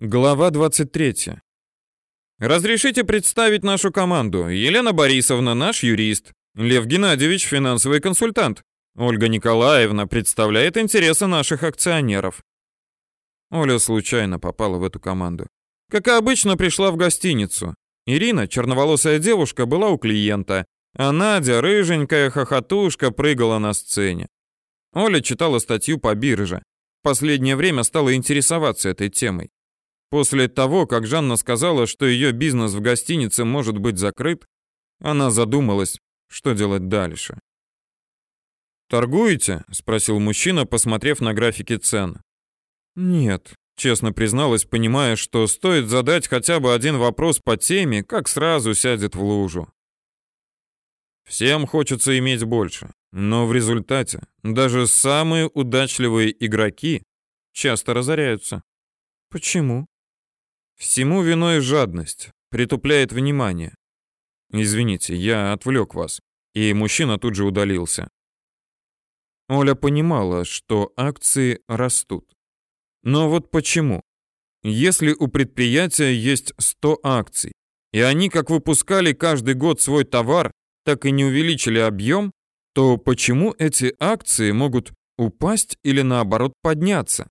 Глава 23. Разрешите представить нашу команду. Елена Борисовна, наш юрист. Лев Геннадьевич, финансовый консультант. Ольга Николаевна представляет интересы наших акционеров. Оля случайно попала в эту команду. Как и обычно, пришла в гостиницу. Ирина, черноволосая девушка, была у клиента, а Надя, рыженькая хохотушка, прыгала на сцене. Оля читала статью по бирже. В последнее время стала интересоваться этой темой. После того, как Жанна сказала, что ее бизнес в гостинице может быть закрыт, она задумалась, что делать дальше. «Торгуете?» — спросил мужчина, посмотрев на графики цен. «Нет», — честно призналась, понимая, что стоит задать хотя бы один вопрос по теме, как сразу сядет в лужу. Всем хочется иметь больше, но в результате даже самые удачливые игроки часто разоряются. Почему? Всему виной жадность, притупляет внимание. Извините, я отвлек вас. И мужчина тут же удалился. Оля понимала, что акции растут. Но вот почему? Если у предприятия есть 100 акций, и они как выпускали каждый год свой товар, так и не увеличили объем, то почему эти акции могут упасть или наоборот подняться?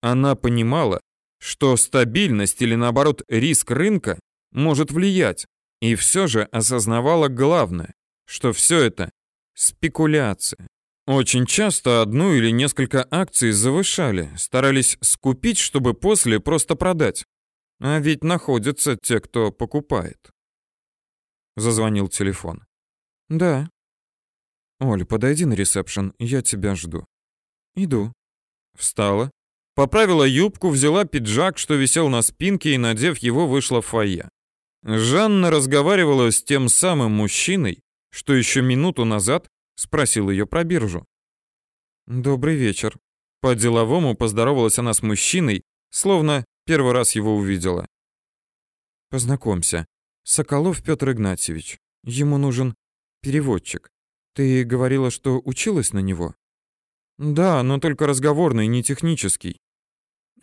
Она понимала, что стабильность или наоборот риск рынка может влиять, и все же осознавала главное, что все это спекуляция. Очень часто одну или несколько акций завышали, старались скупить, чтобы после просто продать. А ведь находятся те, кто покупает. Зазвонил телефон. Да. Оль, подойди на ресепшн, я тебя жду. Иду. Встала, Поправила юбку, взяла пиджак, что висел на спинке, и, надев его, вышла в фойе. Жанна разговаривала с тем самым мужчиной, что еще минуту назад спросил ее про биржу. «Добрый вечер». По-деловому поздоровалась она с мужчиной, словно первый раз его увидела. «Познакомься. Соколов Петр Игнатьевич. Ему нужен переводчик. Ты говорила, что училась на него?» «Да, но только разговорный, не технический.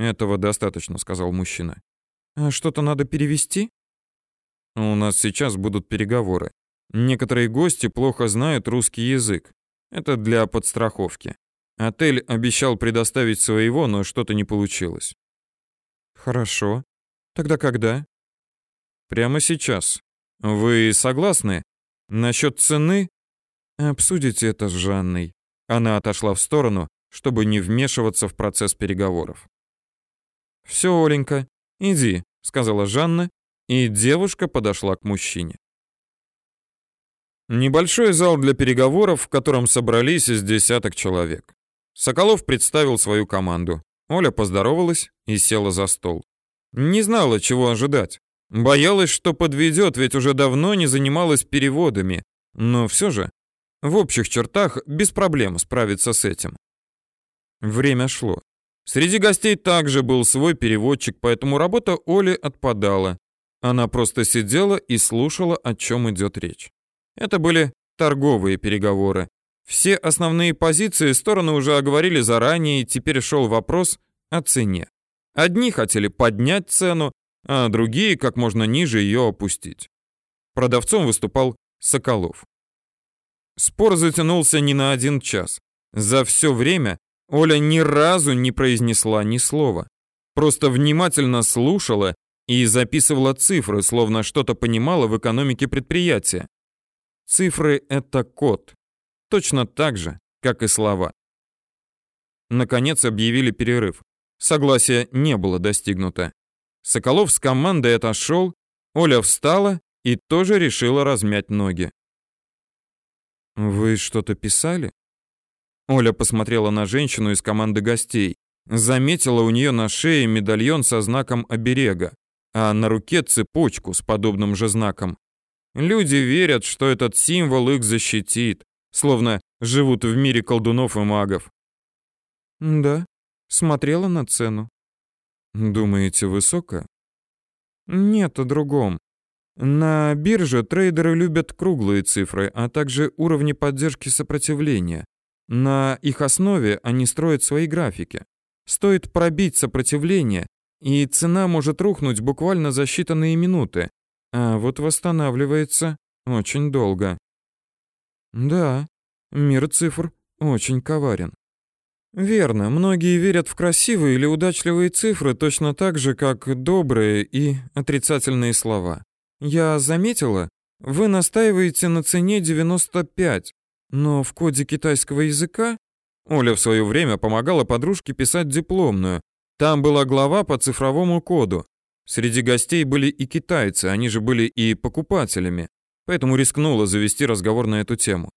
Этого достаточно, сказал мужчина. А что-то надо перевести? У нас сейчас будут переговоры. Некоторые гости плохо знают русский язык. Это для подстраховки. Отель обещал предоставить своего, но что-то не получилось. Хорошо. Тогда когда? Прямо сейчас. Вы согласны? Насчет цены? Обсудите это с Жанной. Она отошла в сторону, чтобы не вмешиваться в процесс переговоров. «Все, Оленька, иди», — сказала Жанна, и девушка подошла к мужчине. Небольшой зал для переговоров, в котором собрались из десяток человек. Соколов представил свою команду. Оля поздоровалась и села за стол. Не знала, чего ожидать. Боялась, что подведет, ведь уже давно не занималась переводами. Но все же, в общих чертах, без проблем справиться с этим. Время шло. Среди гостей также был свой переводчик, поэтому работа Оли отпадала. Она просто сидела и слушала, о чем идет речь. Это были торговые переговоры. Все основные позиции стороны уже оговорили заранее, и теперь шел вопрос о цене. Одни хотели поднять цену, а другие как можно ниже ее опустить. Продавцом выступал Соколов. Спор затянулся не на один час. За все время Оля ни разу не произнесла ни слова. Просто внимательно слушала и записывала цифры, словно что-то понимала в экономике предприятия. Цифры — это код. Точно так же, как и слова. Наконец объявили перерыв. Согласия не было достигнуто. Соколов с командой отошел, Оля встала и тоже решила размять ноги. «Вы что-то писали?» Оля посмотрела на женщину из команды гостей. Заметила у нее на шее медальон со знаком оберега, а на руке цепочку с подобным же знаком. Люди верят, что этот символ их защитит, словно живут в мире колдунов и магов. Да, смотрела на цену. Думаете, высоко? Нет, о другом. На бирже трейдеры любят круглые цифры, а также уровни поддержки сопротивления. На их основе они строят свои графики. Стоит пробить сопротивление, и цена может рухнуть буквально за считанные минуты, а вот восстанавливается очень долго. Да, мир цифр очень коварен. Верно, многие верят в красивые или удачливые цифры точно так же, как добрые и отрицательные слова. Я заметила, вы настаиваете на цене 95, но в коде китайского языка Оля в свое время помогала подружке писать дипломную. Там была глава по цифровому коду. Среди гостей были и китайцы, они же были и покупателями. Поэтому рискнула завести разговор на эту тему.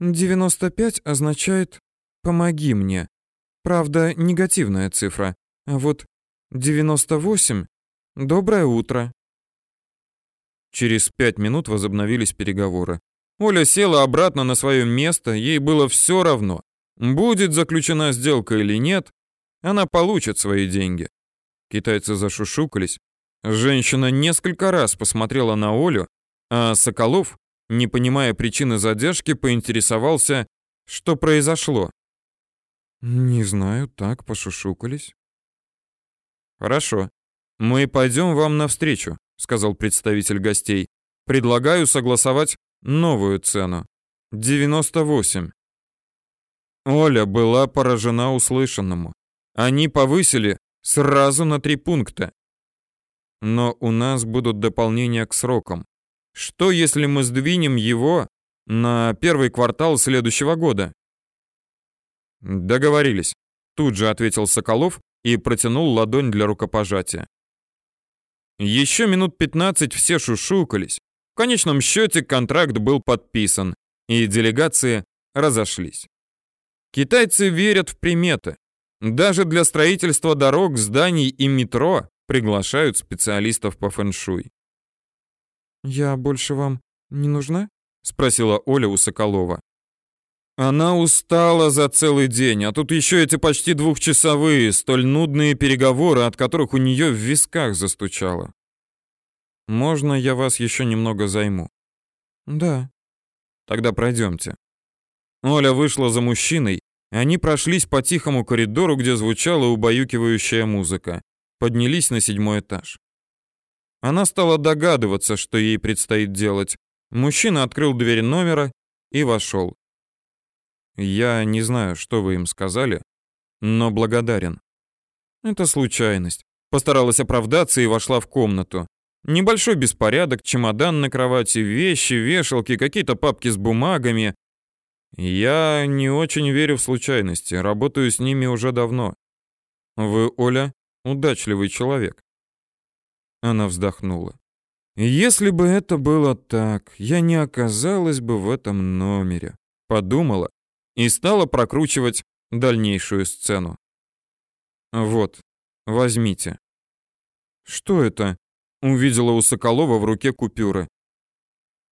95 означает «помоги мне». Правда, негативная цифра. А вот 98 «доброе утро». Через пять минут возобновились переговоры. Оля села обратно на свое место, ей было все равно, будет заключена сделка или нет, она получит свои деньги. Китайцы зашушукались. Женщина несколько раз посмотрела на Олю, а Соколов, не понимая причины задержки, поинтересовался, что произошло. Не знаю, так пошушукались. Хорошо. Мы пойдем вам навстречу, сказал представитель гостей. Предлагаю согласовать новую цену. 98. Оля была поражена услышанному. Они повысили сразу на три пункта. Но у нас будут дополнения к срокам. Что, если мы сдвинем его на первый квартал следующего года? Договорились. Тут же ответил Соколов и протянул ладонь для рукопожатия. Еще минут 15 все шушукались. В конечном счете контракт был подписан, и делегации разошлись. Китайцы верят в приметы. Даже для строительства дорог, зданий и метро приглашают специалистов по фэншуй. «Я больше вам не нужна?» — спросила Оля у Соколова. Она устала за целый день, а тут еще эти почти двухчасовые, столь нудные переговоры, от которых у нее в висках застучало. «Можно я вас еще немного займу?» «Да». «Тогда пройдемте». Оля вышла за мужчиной, и они прошлись по тихому коридору, где звучала убаюкивающая музыка. Поднялись на седьмой этаж. Она стала догадываться, что ей предстоит делать. Мужчина открыл дверь номера и вошел. Я не знаю, что вы им сказали, но благодарен. Это случайность. Постаралась оправдаться и вошла в комнату. Небольшой беспорядок, чемодан на кровати, вещи, вешалки, какие-то папки с бумагами. Я не очень верю в случайности, работаю с ними уже давно. Вы, Оля, удачливый человек. Она вздохнула. Если бы это было так, я не оказалась бы в этом номере, подумала и стала прокручивать дальнейшую сцену. Вот, возьмите. Что это? Увидела у Соколова в руке купюры.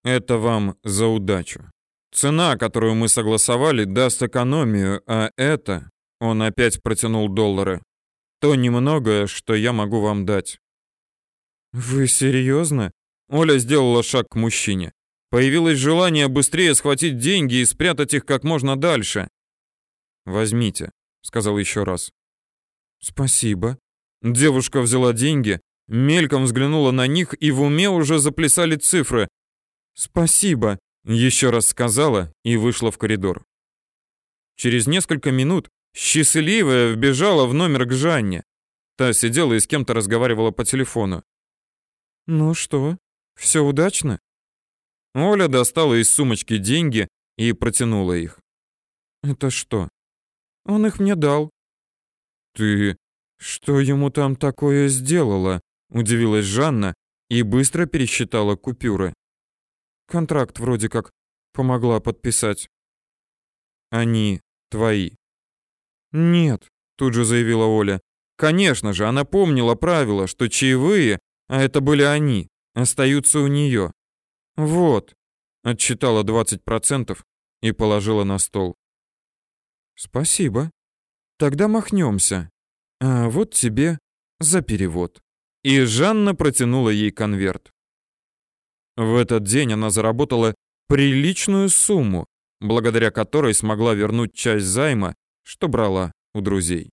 Это вам за удачу. Цена, которую мы согласовали, даст экономию, а это, он опять протянул доллары, то немногое, что я могу вам дать. «Вы серьезно?» Оля сделала шаг к мужчине. Появилось желание быстрее схватить деньги и спрятать их как можно дальше. «Возьмите», — сказал еще раз. «Спасибо». Девушка взяла деньги, мельком взглянула на них, и в уме уже заплясали цифры. «Спасибо», — еще раз сказала и вышла в коридор. Через несколько минут счастливая вбежала в номер к Жанне. Та сидела и с кем-то разговаривала по телефону. «Ну что, все удачно?» Оля достала из сумочки деньги и протянула их. «Это что?» «Он их мне дал». «Ты что ему там такое сделала?» Удивилась Жанна и быстро пересчитала купюры. «Контракт вроде как помогла подписать». «Они твои». «Нет», тут же заявила Оля. «Конечно же, она помнила правило, что чаевые а это были они, остаются у нее. Вот, отчитала 20% и положила на стол. Спасибо. Тогда махнемся. А вот тебе за перевод. И Жанна протянула ей конверт. В этот день она заработала приличную сумму, благодаря которой смогла вернуть часть займа, что брала у друзей.